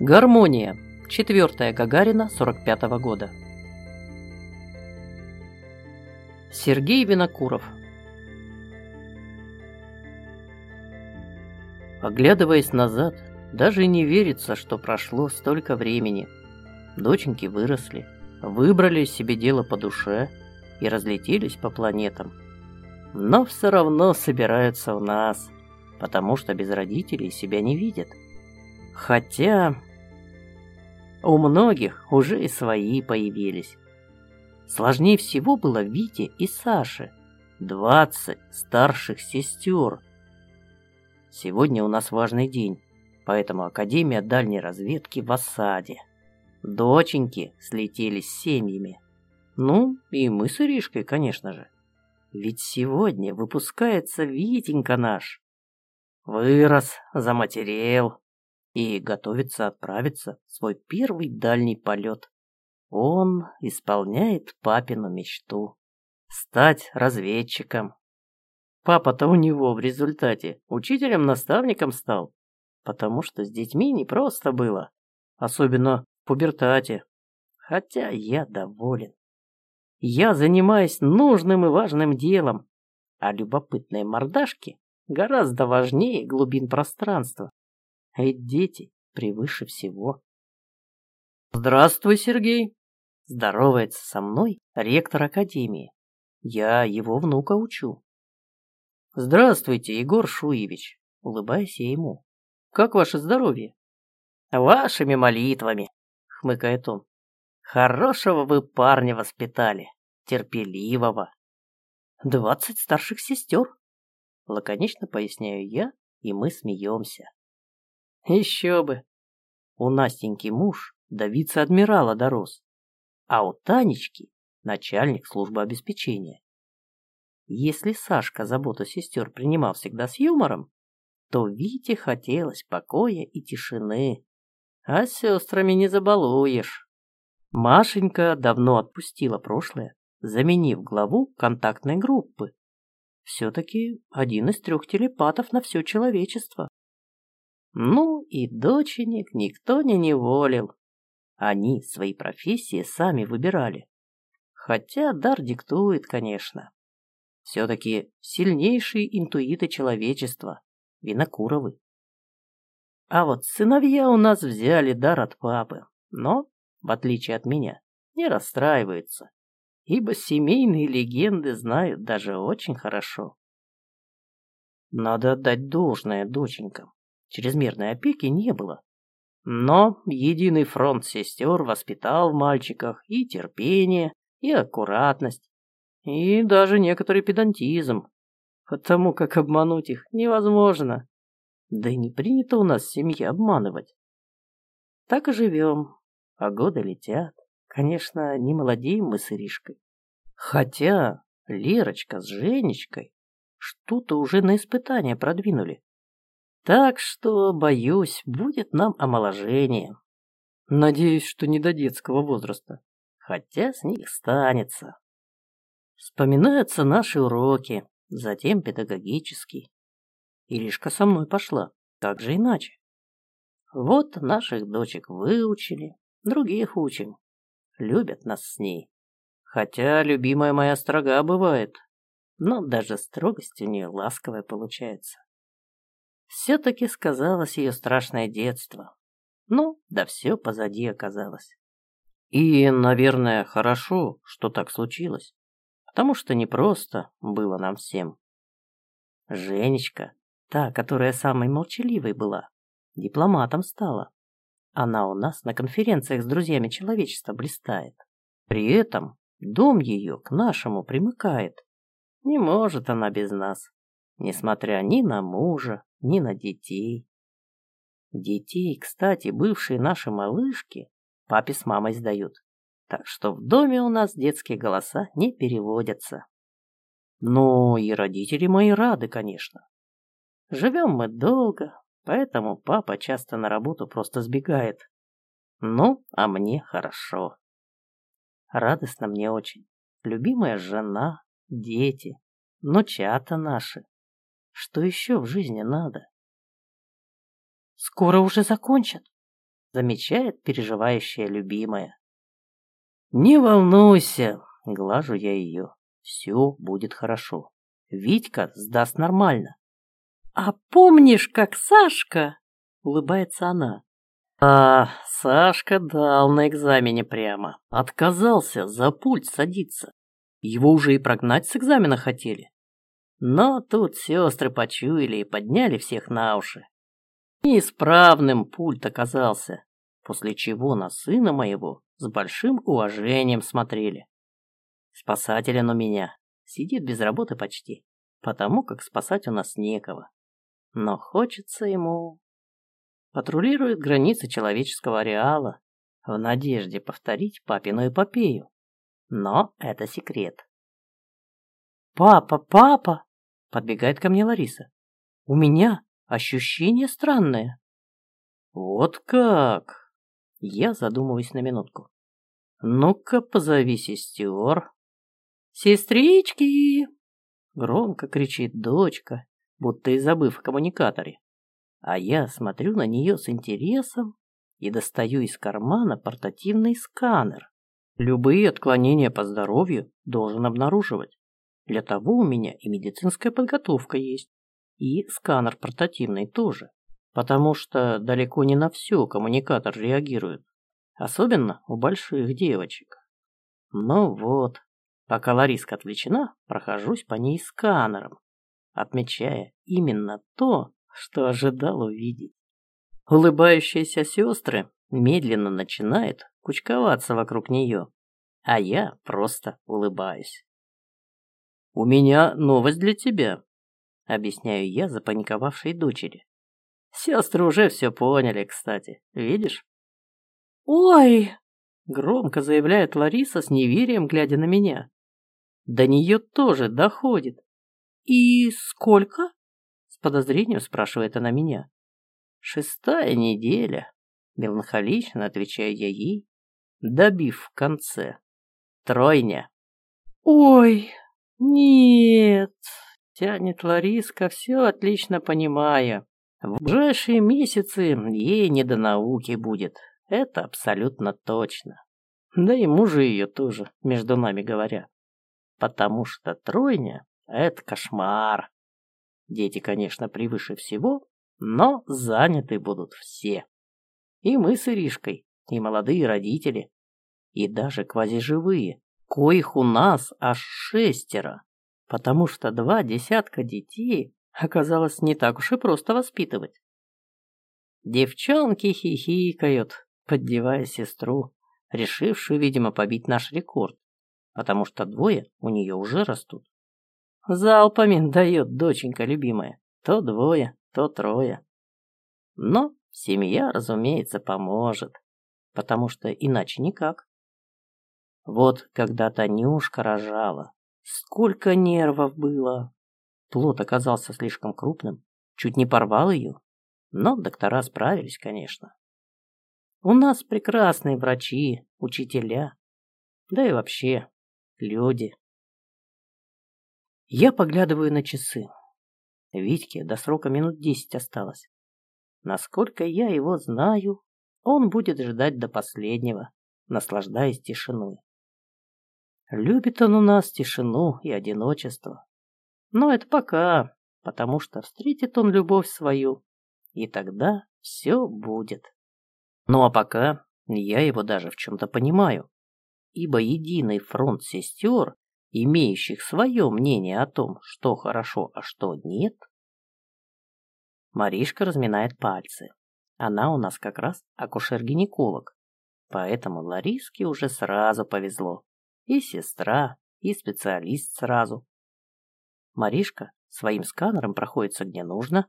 Гармония. 4 Гагарина 45 -го года. Сергей Винокуров. Оглядываясь назад, даже не верится, что прошло столько времени. Доченьки выросли, выбрали себе дело по душе и разлетелись по планетам. Но все равно собираются у нас, потому что без родителей себя не видят. Хотя у многих уже и свои появились. Сложнее всего было Вите и Саше. Двадцать старших сестер. Сегодня у нас важный день, поэтому Академия дальней разведки в осаде. Доченьки слетелись с семьями. Ну, и мы с Иришкой, конечно же. Ведь сегодня выпускается Витенька наш. Вырос, заматерел и готовится отправиться в свой первый дальний полет. Он исполняет папину мечту – стать разведчиком. Папа-то у него в результате учителем-наставником стал, потому что с детьми непросто было, особенно в пубертате. Хотя я доволен. Я занимаюсь нужным и важным делом, а любопытные мордашки гораздо важнее глубин пространства. Ведь дети превыше всего. Здравствуй, Сергей. Здоровается со мной ректор академии. Я его внука учу. Здравствуйте, Егор Шуевич. Улыбаюсь я ему. Как ваше здоровье? Вашими молитвами, хмыкает он. Хорошего вы парня воспитали, терпеливого. Двадцать старших сестер. Лаконично поясняю я, и мы смеемся. Еще бы. У Настеньки муж до вице-адмирала дорос, а у Танечки начальник службы обеспечения. Если Сашка заботу сестер принимал всегда с юмором, то Вите хотелось покоя и тишины, а с сестрами не забалуешь. Машенька давно отпустила прошлое, заменив главу контактной группы. Все-таки один из трех телепатов на все человечество. Ну и доченек никто не неволил. Они свои профессии сами выбирали. Хотя дар диктует, конечно. Все-таки сильнейшие интуиты человечества, Винокуровы. А вот сыновья у нас взяли дар от папы, но в отличие от меня, не расстраиваются, ибо семейные легенды знают даже очень хорошо. Надо отдать должное доченькам. Чрезмерной опеки не было. Но единый фронт сестер воспитал в мальчиках и терпение, и аккуратность, и даже некоторый педантизм, потому как обмануть их невозможно. Да не принято у нас в семье обманывать. Так и живем, а годы летят. Конечно, не молодеем мы с Иришкой. Хотя Лерочка с Женечкой что-то уже на испытание продвинули. Так что, боюсь, будет нам омоложение. Надеюсь, что не до детского возраста. Хотя с них станется. Вспоминаются наши уроки, затем педагогический. Иришка со мной пошла, как же иначе. Вот наших дочек выучили, Других учим. Любят нас с ней. Хотя любимая моя строга бывает, но даже строгость у нее ласковая получается. Все-таки сказалось ее страшное детство. Ну, да все позади оказалось. И, наверное, хорошо, что так случилось, потому что непросто было нам всем. Женечка, та, которая самой молчаливой была, дипломатом стала. Она у нас на конференциях с друзьями человечества блистает. При этом дом ее к нашему примыкает. Не может она без нас, несмотря ни на мужа, ни на детей. Детей, кстати, бывшие наши малышки, папе с мамой сдают. Так что в доме у нас детские голоса не переводятся. Ну и родители мои рады, конечно. Живем мы долго, Поэтому папа часто на работу просто сбегает. Ну, а мне хорошо. Радостно мне очень. Любимая жена, дети, внучата наши. Что еще в жизни надо? Скоро уже закончат. замечает переживающая любимая. Не волнуйся, глажу я ее. Все будет хорошо. Витька сдаст нормально. А помнишь, как Сашка? Улыбается она. А, Сашка дал на экзамене прямо. Отказался за пульт садиться. Его уже и прогнать с экзамена хотели. Но тут сестры почуяли и подняли всех на уши. Неисправным пульт оказался, после чего на сына моего с большим уважением смотрели. Спасатель он у меня, сидит без работы почти, потому как спасать у нас некого. Но хочется ему... Патрулирует границы человеческого ареала, в надежде повторить папину эпопею. Но это секрет. «Папа, папа!» — подбегает ко мне Лариса. «У меня ощущение странное». «Вот как?» Я задумываюсь на минутку. «Ну-ка, позови сестер». «Сестрички!» Громко кричит дочка, будто и забыв о коммуникаторе. А я смотрю на нее с интересом и достаю из кармана портативный сканер. Любые отклонения по здоровью должен обнаруживать. Для того у меня и медицинская подготовка есть, и сканер портативный тоже, потому что далеко не на все коммуникатор реагирует, особенно у больших девочек. Ну вот, пока Лариска отвлечена, прохожусь по ней сканером, отмечая именно то, что ожидал увидеть. Улыбающиеся сестры медленно начинают кучковаться вокруг нее, а я просто улыбаюсь. «У меня новость для тебя», — объясняю я запаниковавшей дочери. Сестры уже все поняли, кстати, видишь? «Ой!» — громко заявляет Лариса с неверием, глядя на меня. До нее тоже доходит. «И сколько?» — с подозрением спрашивает она меня. «Шестая неделя», — меланхолично отвечаю я ей, добив в конце. «Тройня». «Ой!» «Нет», — тянет Лариска, все отлично понимая. В ближайшие месяцы ей не до науки будет. Это абсолютно точно. Да и мужа ее тоже, между нами говоря. Потому что тройня — это кошмар. Дети, конечно, превыше всего, но заняты будут все. И мы с Иришкой, и молодые родители, и даже квазиживые, коих у нас аж шестеро, потому что два десятка детей оказалось не так уж и просто воспитывать. Девчонки хихикают, поддевая сестру, решившую, видимо, побить наш рекорд, потому что двое у нее уже растут. Залпами дает доченька любимая, то двое, то трое. Но семья, разумеется, поможет, потому что иначе никак. Вот когда Танюшка рожала, сколько нервов было. Плод оказался слишком крупным, чуть не порвал ее, но доктора справились, конечно. У нас прекрасные врачи, учителя, да и вообще люди. Я поглядываю на часы. Витьке до срока минут десять осталось. Насколько я его знаю, он будет ждать до последнего, наслаждаясь тишиной. Любит он у нас тишину и одиночество. Но это пока, потому что встретит он любовь свою, и тогда все будет. Ну а пока я его даже в чем-то понимаю, ибо единый фронт сестер, имеющих свое мнение о том, что хорошо, а что нет. Маришка разминает пальцы. Она у нас как раз акушер-гинеколог, поэтому Лариске уже сразу повезло. И сестра, и специалист сразу. Маришка своим сканером проходится где нужно,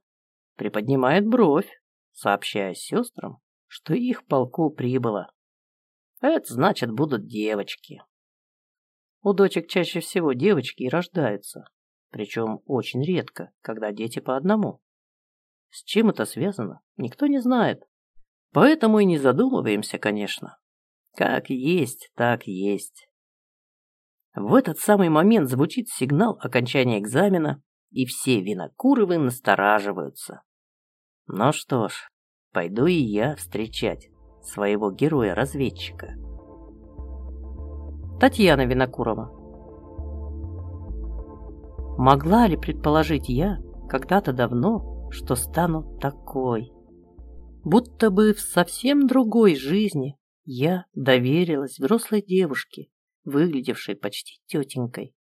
приподнимает бровь, сообщая сестрам, что их полку прибыло. Это значит, будут девочки. У дочек чаще всего девочки и рождаются, причем очень редко, когда дети по одному. С чем это связано, никто не знает. Поэтому и не задумываемся, конечно. Как есть, так есть. В этот самый момент звучит сигнал окончания экзамена, и все винокуровы настораживаются. Ну что ж, пойду и я встречать своего героя-разведчика. Татьяна Винокурова Могла ли предположить я когда-то давно, что стану такой? Будто бы в совсем другой жизни я доверилась взрослой девушке, выглядевшей почти тетенькой.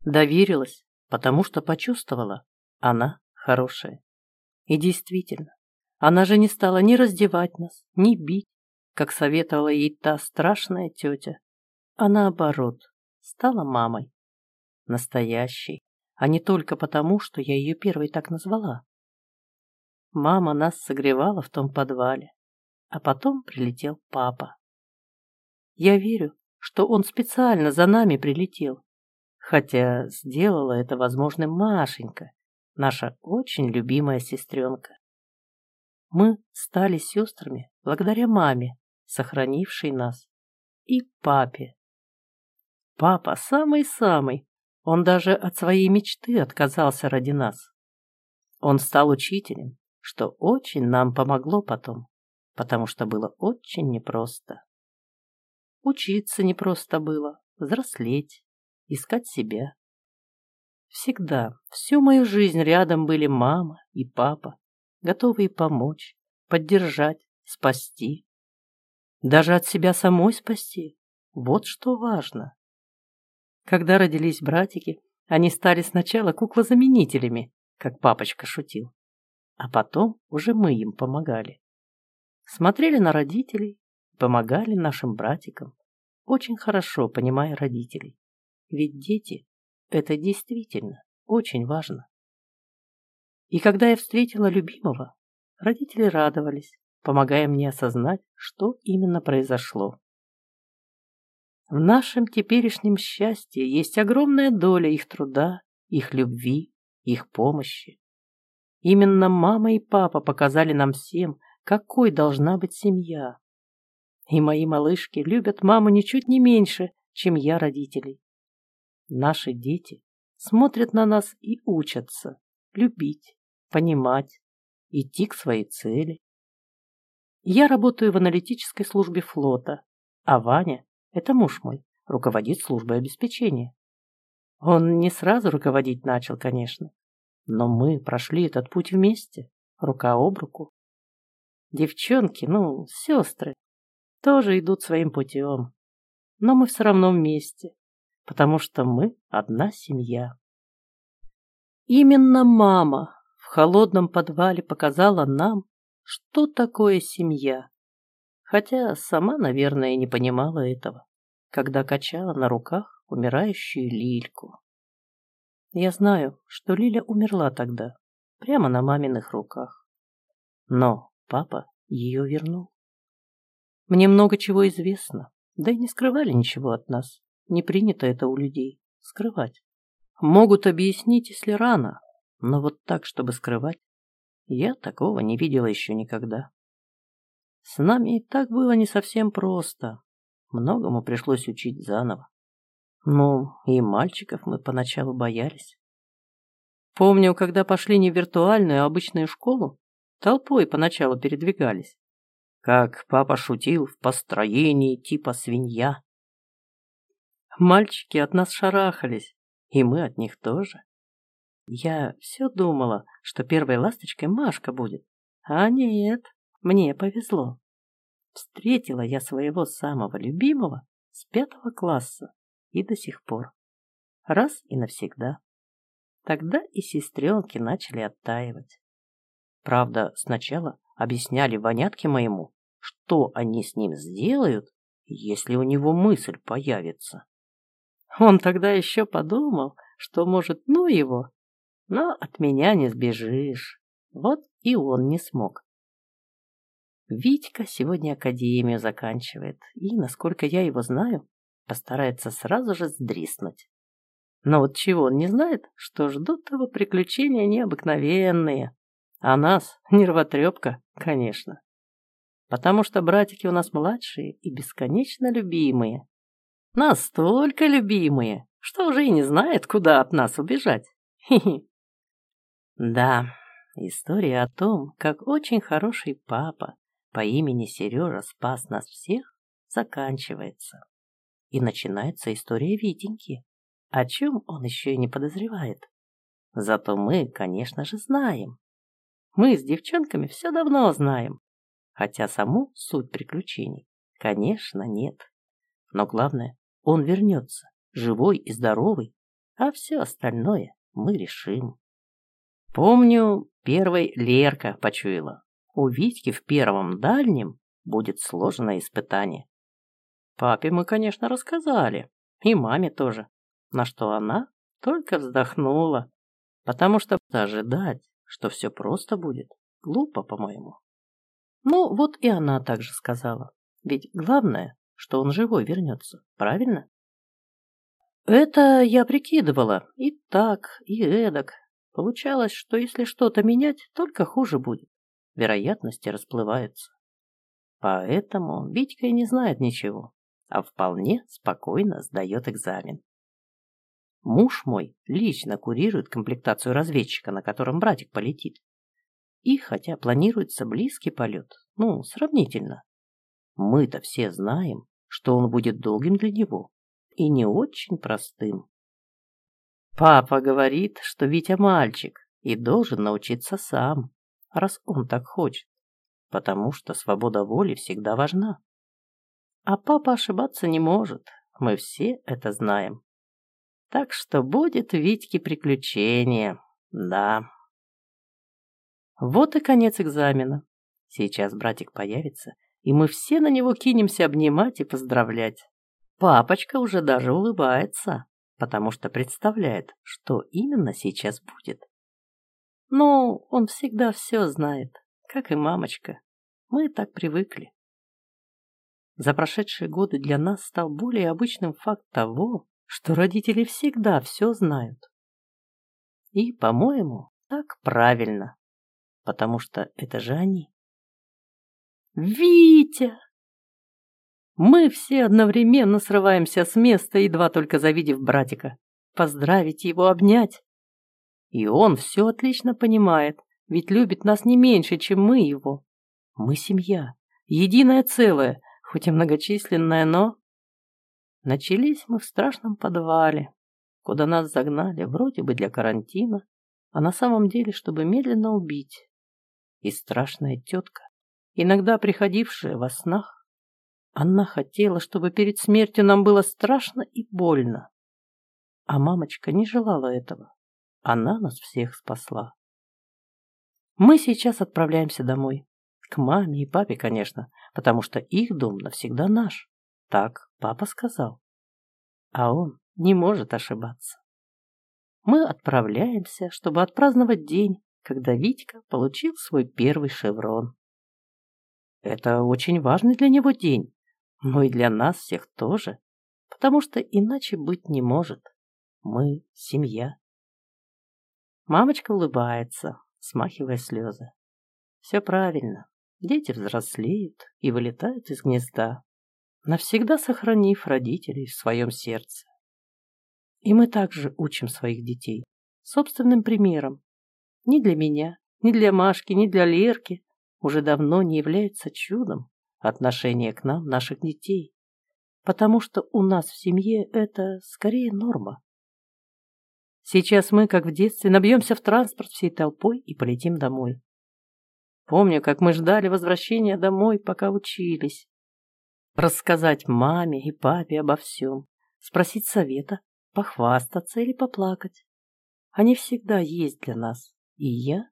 Доверилась, потому что почувствовала, она хорошая. И действительно, она же не стала ни раздевать нас, ни бить, как советовала ей та страшная тетя, а наоборот, стала мамой. Настоящей, а не только потому, что я ее первой так назвала. Мама нас согревала в том подвале, а потом прилетел папа. Я верю, что он специально за нами прилетел, хотя сделала это возможным Машенька, наша очень любимая сестренка. Мы стали сестрами благодаря маме, сохранившей нас, и папе. Папа самый-самый, он даже от своей мечты отказался ради нас. Он стал учителем, что очень нам помогло потом, потому что было очень непросто. Учиться непросто было, взрослеть, искать себя. Всегда, всю мою жизнь рядом были мама и папа, готовые помочь, поддержать, спасти. Даже от себя самой спасти. Вот что важно. Когда родились братики, они стали сначала куклозаменителями, как папочка шутил. А потом уже мы им помогали. Смотрели на родителей, помогали нашим братикам, очень хорошо понимая родителей. Ведь дети – это действительно очень важно. И когда я встретила любимого, родители радовались, помогая мне осознать, что именно произошло. В нашем теперешнем счастье есть огромная доля их труда, их любви, их помощи. Именно мама и папа показали нам всем, какой должна быть семья. И мои малышки любят маму ничуть не меньше, чем я родителей. Наши дети смотрят на нас и учатся любить, понимать, идти к своей цели. Я работаю в аналитической службе флота, а Ваня это муж мой, руководит службой обеспечения. Он не сразу руководить начал, конечно, но мы прошли этот путь вместе, рука об руку. Девчонки, ну, сестры, тоже идут своим путем, но мы все равно вместе, потому что мы одна семья. Именно мама в холодном подвале показала нам, что такое семья хотя сама, наверное, не понимала этого, когда качала на руках умирающую Лильку. Я знаю, что Лиля умерла тогда, прямо на маминых руках. Но папа ее вернул. Мне много чего известно, да и не скрывали ничего от нас. Не принято это у людей — скрывать. Могут объяснить, если рано, но вот так, чтобы скрывать, я такого не видела еще никогда. С нами и так было не совсем просто. Многому пришлось учить заново. Ну, и мальчиков мы поначалу боялись. Помню, когда пошли не в виртуальную, а обычную школу, толпой поначалу передвигались. Как папа шутил в построении типа свинья. Мальчики от нас шарахались, и мы от них тоже. Я все думала, что первой ласточкой Машка будет. А нет, мне повезло. Встретила я своего самого любимого с пятого класса и до сих пор. Раз и навсегда. Тогда и сестренки начали оттаивать. Правда, сначала объясняли вонятке моему, что они с ним сделают, если у него мысль появится. Он тогда еще подумал, что, может, ну его, но от меня не сбежишь. Вот и он не смог. Витька сегодня академию заканчивает и, насколько я его знаю, постарается сразу же сдриснуть. Но вот чего он не знает, что ждут его приключения необыкновенные. А нас нервотрепка, конечно. Потому что братики у нас младшие и бесконечно любимые. Настолько любимые, что уже и не знает, куда от нас убежать. Хи-хи. Да, история о том, как очень хороший папа по имени Сережа спас нас всех, заканчивается. И начинается история Витеньки, о чем он еще и не подозревает. Зато мы, конечно же, знаем. Мы с девчонками все давно знаем, хотя саму суть приключений, конечно, нет. Но главное, он вернется, живой и здоровый, а все остальное мы решим. Помню, первой Лерка почуяла. У Витьки в первом дальнем будет сложное испытание. Папе мы, конечно, рассказали, и маме тоже, на что она только вздохнула, потому что ожидать, что все просто будет, глупо, по-моему. Ну, вот и она также сказала, ведь главное, что он живой вернется, правильно? Это я прикидывала, и так, и эдак. Получалось, что если что-то менять, только хуже будет вероятности расплываются. Поэтому Витька и не знает ничего, а вполне спокойно сдает экзамен. Муж мой лично курирует комплектацию разведчика, на котором братик полетит. И хотя планируется близкий полет, ну, сравнительно, мы-то все знаем, что он будет долгим для него и не очень простым. Папа говорит, что Витя мальчик и должен научиться сам раз он так хочет, потому что свобода воли всегда важна. А папа ошибаться не может, мы все это знаем. Так что будет Витьке приключение, да. Вот и конец экзамена. Сейчас братик появится, и мы все на него кинемся обнимать и поздравлять. Папочка уже даже улыбается, потому что представляет, что именно сейчас будет. Ну, он всегда все знает, как и мамочка. Мы так привыкли. За прошедшие годы для нас стал более обычным факт того, что родители всегда все знают. И, по-моему, так правильно, потому что это же они. «Витя!» Мы все одновременно срываемся с места, едва только завидев братика. Поздравить его, обнять. И он все отлично понимает, ведь любит нас не меньше, чем мы его. Мы семья, единое целое, хоть и многочисленное, но... Начались мы в страшном подвале, куда нас загнали вроде бы для карантина, а на самом деле, чтобы медленно убить. И страшная тетка, иногда приходившая во снах, она хотела, чтобы перед смертью нам было страшно и больно. А мамочка не желала этого. Она нас всех спасла. Мы сейчас отправляемся домой. К маме и папе, конечно, потому что их дом навсегда наш. Так папа сказал. А он не может ошибаться. Мы отправляемся, чтобы отпраздновать день, когда Витька получил свой первый шеврон. Это очень важный для него день, но и для нас всех тоже, потому что иначе быть не может. Мы семья. Мамочка улыбается, смахивая слезы. Все правильно. Дети взрослеют и вылетают из гнезда, навсегда сохранив родителей в своем сердце. И мы также учим своих детей собственным примером. Ни для меня, ни для Машки, ни для Лерки уже давно не является чудом отношение к нам наших детей, потому что у нас в семье это скорее норма. Сейчас мы, как в детстве, набьемся в транспорт всей толпой и полетим домой. Помню, как мы ждали возвращения домой, пока учились. Рассказать маме и папе обо всем, спросить совета, похвастаться или поплакать. Они всегда есть для нас. И я?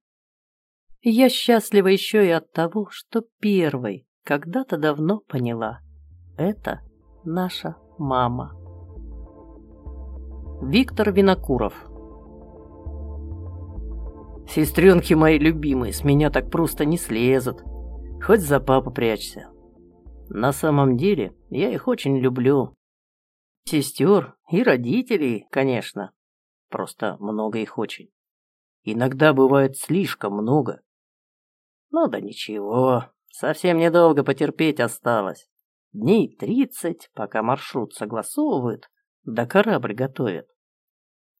Я счастлива еще и от того, что первой когда-то давно поняла. Это наша мама. Виктор Винокуров Сестренки мои любимые с меня так просто не слезут. Хоть за папу прячься. На самом деле, я их очень люблю. Сестер и родителей, конечно. Просто много их очень. Иногда бывает слишком много. Ну да ничего, совсем недолго потерпеть осталось. Дней тридцать, пока маршрут согласовывают, да корабль готовят.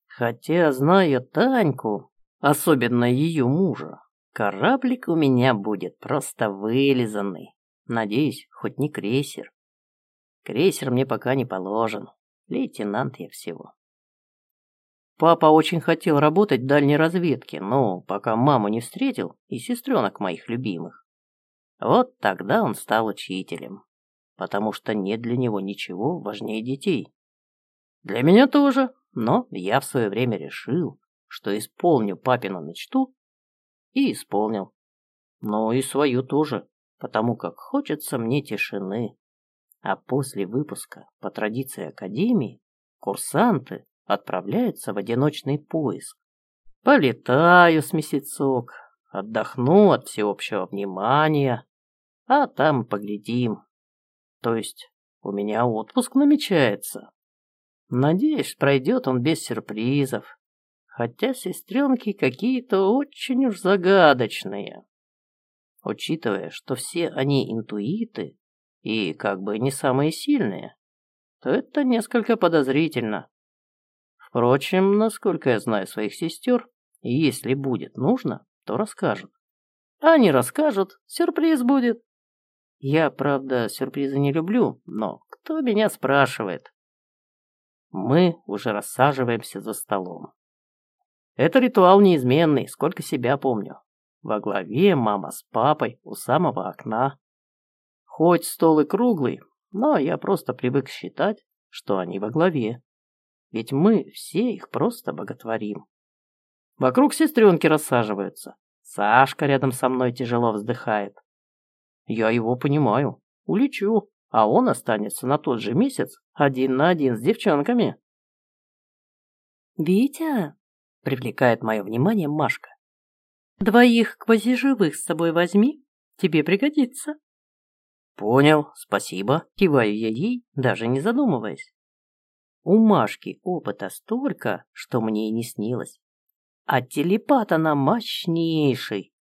Хотя, зная Таньку, особенно ее мужа, кораблик у меня будет просто вылизанный. Надеюсь, хоть не крейсер. Крейсер мне пока не положен. Лейтенант я всего. Папа очень хотел работать в дальней разведке, но пока маму не встретил и сестренок моих любимых. Вот тогда он стал учителем, потому что нет для него ничего важнее детей. Для меня тоже, но я в свое время решил, что исполню папину мечту, и исполнил. Но и свою тоже, потому как хочется мне тишины. А после выпуска, по традиции Академии, курсанты отправляются в одиночный поиск. Полетаю с месяцок, отдохну от всеобщего внимания, а там поглядим. То есть у меня отпуск намечается. Надеюсь, пройдет он без сюрпризов. Хотя сестренки какие-то очень уж загадочные. Учитывая, что все они интуиты и как бы не самые сильные, то это несколько подозрительно. Впрочем, насколько я знаю своих сестер, если будет нужно, то расскажут. А не расскажут, сюрприз будет. Я, правда, сюрпризы не люблю, но кто меня спрашивает? Мы уже рассаживаемся за столом. Это ритуал неизменный, сколько себя помню. Во главе мама с папой у самого окна. Хоть стол и круглый, но я просто привык считать, что они во главе. Ведь мы все их просто боготворим. Вокруг сестренки рассаживаются. Сашка рядом со мной тяжело вздыхает. Я его понимаю. Улечу а он останется на тот же месяц один на один с девчонками. «Витя!» — привлекает мое внимание Машка. «Двоих квазиживых с собой возьми, тебе пригодится». «Понял, спасибо», — киваю я ей, даже не задумываясь. У Машки опыта столько, что мне и не снилось. А телепат она мощнейший,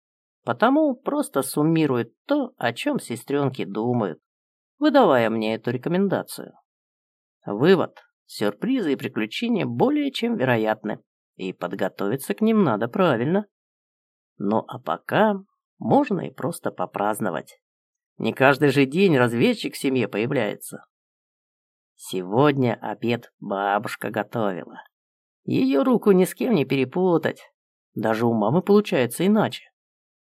потому просто суммирует то, о чем сестренки думают выдавая мне эту рекомендацию. Вывод. Сюрпризы и приключения более чем вероятны, и подготовиться к ним надо правильно. Ну а пока можно и просто попраздновать. Не каждый же день разведчик в семье появляется. Сегодня обед бабушка готовила. Ее руку ни с кем не перепутать. Даже у мамы получается иначе.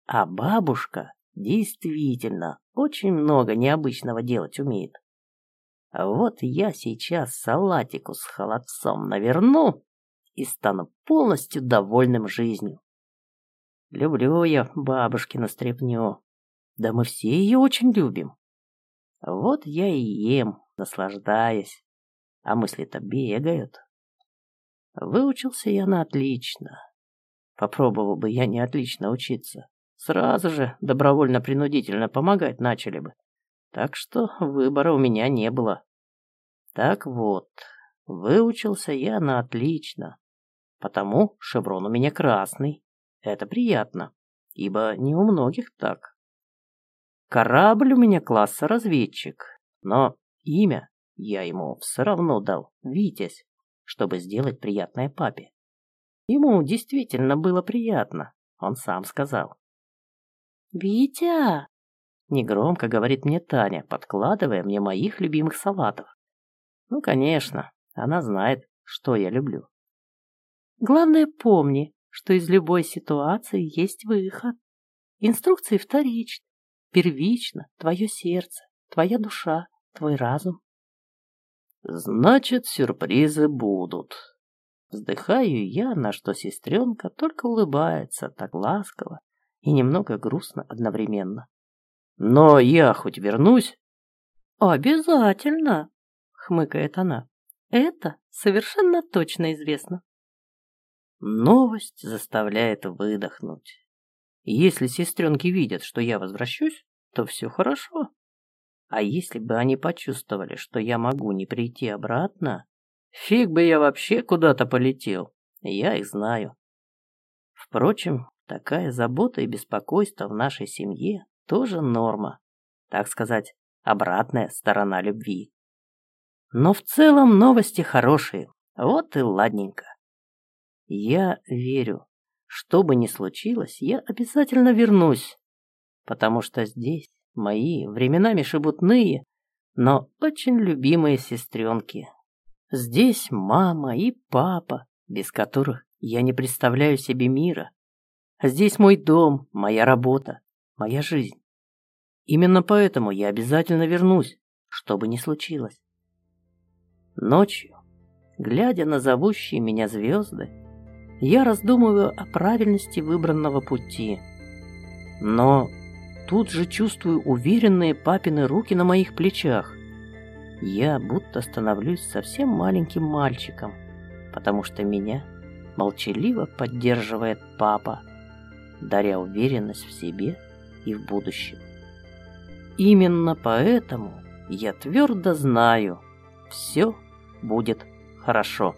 А бабушка действительно очень много необычного делать умеет. Вот я сейчас салатику с холодцом наверну и стану полностью довольным жизнью. Люблю я бабушкину стряпню. Да мы все ее очень любим. Вот я и ем, наслаждаясь. А мысли-то бегают. Выучился я на отлично. Попробовал бы я не отлично учиться. Сразу же добровольно-принудительно помогать начали бы. Так что выбора у меня не было. Так вот, выучился я на отлично. Потому шеврон у меня красный. Это приятно, ибо не у многих так. Корабль у меня класса разведчик, но имя я ему все равно дал, Витязь, чтобы сделать приятное папе. Ему действительно было приятно, он сам сказал. «Витя!» — негромко говорит мне Таня, подкладывая мне моих любимых салатов. Ну, конечно, она знает, что я люблю. «Главное, помни, что из любой ситуации есть выход. Инструкции вторичны, первично твое сердце, твоя душа, твой разум. Значит, сюрпризы будут. Вздыхаю я, на что сестренка только улыбается так ласково и немного грустно одновременно. «Но я хоть вернусь?» «Обязательно!» — хмыкает она. «Это совершенно точно известно». Новость заставляет выдохнуть. Если сестренки видят, что я возвращусь, то все хорошо. А если бы они почувствовали, что я могу не прийти обратно, фиг бы я вообще куда-то полетел. Я их знаю. Впрочем, Такая забота и беспокойство в нашей семье тоже норма. Так сказать, обратная сторона любви. Но в целом новости хорошие. Вот и ладненько. Я верю, что бы ни случилось, я обязательно вернусь, потому что здесь мои временами шебутные, но очень любимые сестренки. Здесь мама и папа, без которых я не представляю себе мира. Здесь мой дом, моя работа, моя жизнь. Именно поэтому я обязательно вернусь, что бы ни случилось. Ночью, глядя на зовущие меня звезды, я раздумываю о правильности выбранного пути. Но тут же чувствую уверенные папины руки на моих плечах. Я будто становлюсь совсем маленьким мальчиком, потому что меня молчаливо поддерживает папа, даря уверенность в себе и в будущем. Именно поэтому я твердо знаю, все будет хорошо.